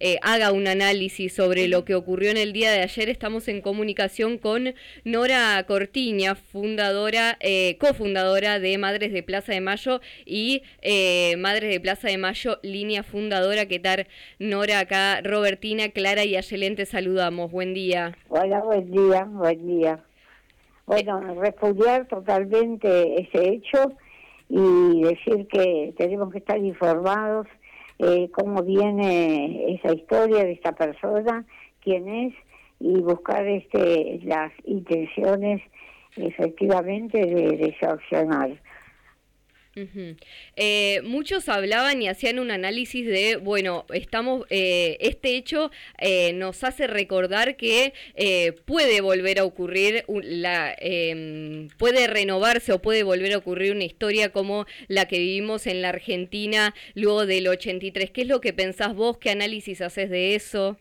eh, haga un análisis sobre lo que ocurrió en el día de ayer. Estamos en comunicación con Nora Cortiña, fundadora, eh, cofundadora de Madres de Plaza de Mayo y eh, Madres de Plaza de Mayo, línea fundadora. ¿Qué tal, Nora? Acá Robertina, Clara y Ayelén te saludamos. Buen día. Hola, buen día, buen día. Bueno, repudiar totalmente ese hecho y decir que tenemos que estar informados eh, cómo viene esa historia de esta persona, quién es y buscar este las intenciones efectivamente de, de sancionar. Eh, muchos hablaban y hacían un análisis de, bueno, estamos, eh, este hecho eh, nos hace recordar que puede volver a ocurrir, la, em, puede renovarse o puede volver a ocurrir una historia como la que vivimos en la Argentina luego del 83. ¿Qué es lo que pensás vos? ¿Qué análisis haces de eso?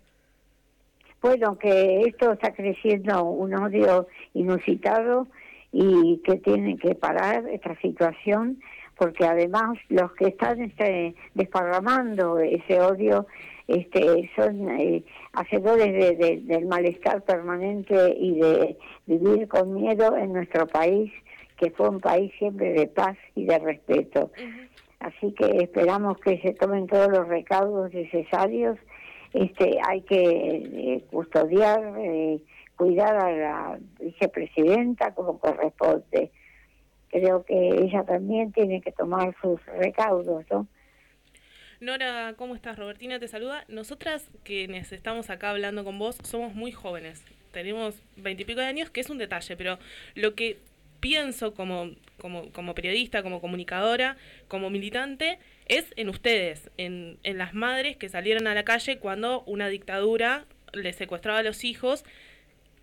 Bueno, que esto está creciendo un odio inusitado y que tiene que parar esta situación porque además los que están este, desparramando ese odio este, son eh, hacedores del malestar permanente y de vivir con miedo en nuestro país, que fue un país siempre de paz y de respeto. Así que esperamos que se tomen todos los recaudos necesarios. Este, hay que eh, custodiar, eh, cuidar a la vicepresidenta como corresponde creo que ella también tiene que tomar sus recaudos, ¿no? Nora, ¿cómo estás? Robertina te saluda. Nosotras quienes estamos acá hablando con vos somos muy jóvenes. Tenemos veintipico de años, que es un detalle, pero lo que pienso como, como, como periodista, como comunicadora, como militante, es en ustedes, en, en las madres que salieron a la calle cuando una dictadura les secuestraba a los hijos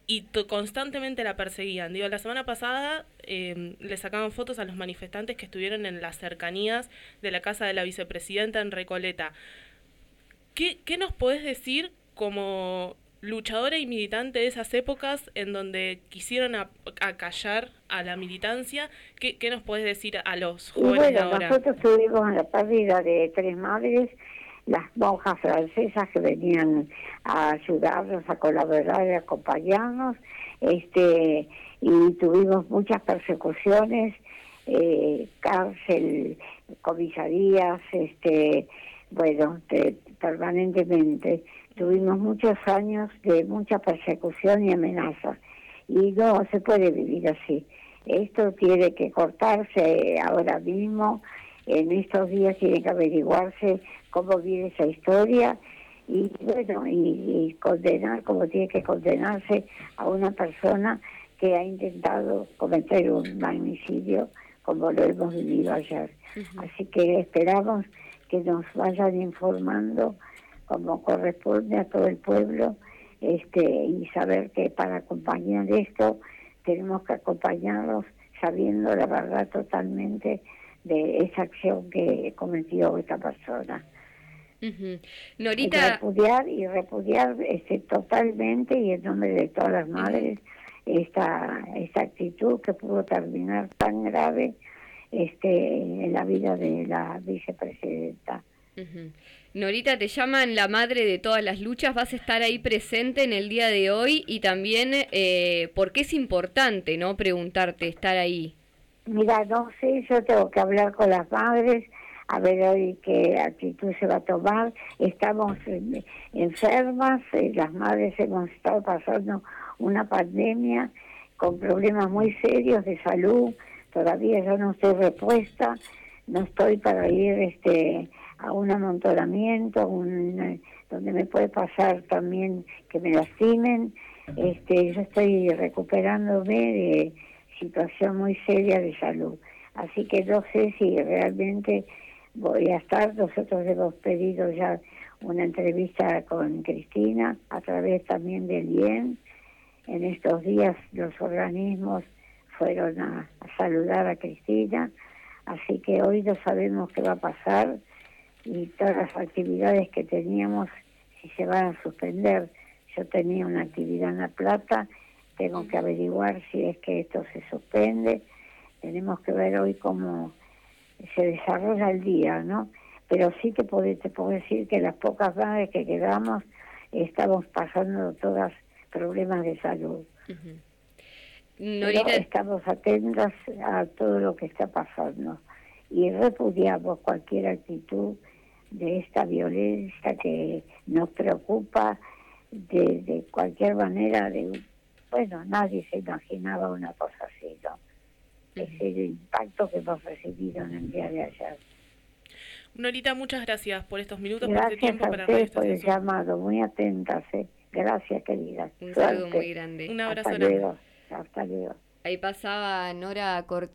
y constantemente la perseguían. Digo, la semana pasada em, le sacaban fotos a los manifestantes que estuvieron en las cercanías de la casa de la vicepresidenta en Recoleta. ¿Qué, qué nos podés decir como luchadora y militante de esas épocas en donde quisieron acallar a la militancia? ¿Qué, ¿Qué, nos podés decir a los jóvenes bueno, ahora? Nosotros tuvimos la pérdida de tres madres las monjas francesas que venían a ayudarnos, a colaborar, a acompañarnos, este, y tuvimos muchas persecuciones, eh, cárcel, comisarías, este, bueno, permanentemente. Tuvimos muchos años de mucha persecución y amenaza, y no se puede vivir así. Esto tiene que cortarse ahora mismo en estos días tiene que averiguarse cómo viene esa historia y bueno, y, condenar como tiene que condenarse a una persona que ha intentado cometer un magnicidio como lo hemos vivido ayer. Así que esperamos que nos vayan informando como corresponde a todo el pueblo este y saber que para acompañar esto tenemos que acompañarlos sabiendo la verdad totalmente de esa acción que cometió esta persona. Norita. repudiar y repudiar este, totalmente y en nombre de todas las madres esta, esta actitud que pudo terminar tan grave este, en la vida de la vicepresidenta. Norita, te llaman la madre de todas las luchas, vas a estar ahí presente en el día de hoy y también eh, porque es importante, ¿no? Preguntarte, estar ahí. Mira, no sé, yo tengo que hablar con las madres, a ver hoy qué actitud se va a tomar. Estamos enfermas, eh, las madres hemos estado pasando una pandemia con problemas muy serios de salud. Todavía yo no estoy repuesta, no estoy para ir este a un amontonamiento, donde me puede pasar también que me lastimen. Este, yo estoy recuperándome de situación muy seria de salud. Así que no sé si realmente voy a estar. Nosotros hemos pedido ya una entrevista con Cristina a través también del IEN. En estos días los organismos fueron a, saludar a Cristina, así que hoy no sabemos qué va a pasar y todas las actividades que teníamos si se van a suspender. Yo tenía una actividad en La Plata tengo que averiguar si es que esto se suspende, tenemos que ver hoy cómo se desarrolla el día, ¿no? pero sí te puedo, te puedo decir que las pocas madres que quedamos estamos pasando todas problemas de salud. estamos atentas a todo lo que está pasando y repudiamos cualquier actitud de esta violencia que nos preocupa de, de cualquier manera. De, bueno, nadie se imaginaba una cosa así, ¿no? Es el impacto que hemos recibido en el día de ayer. Norita, muchas gracias por estos minutos, gracias por este tiempo a para ustedes por el llamado, muy atentas. ¿eh? Gracias, querida. Un saludo muy grande. Un abrazo. Hasta luego. Hasta luego. Ahí pasaba Nora Cortina.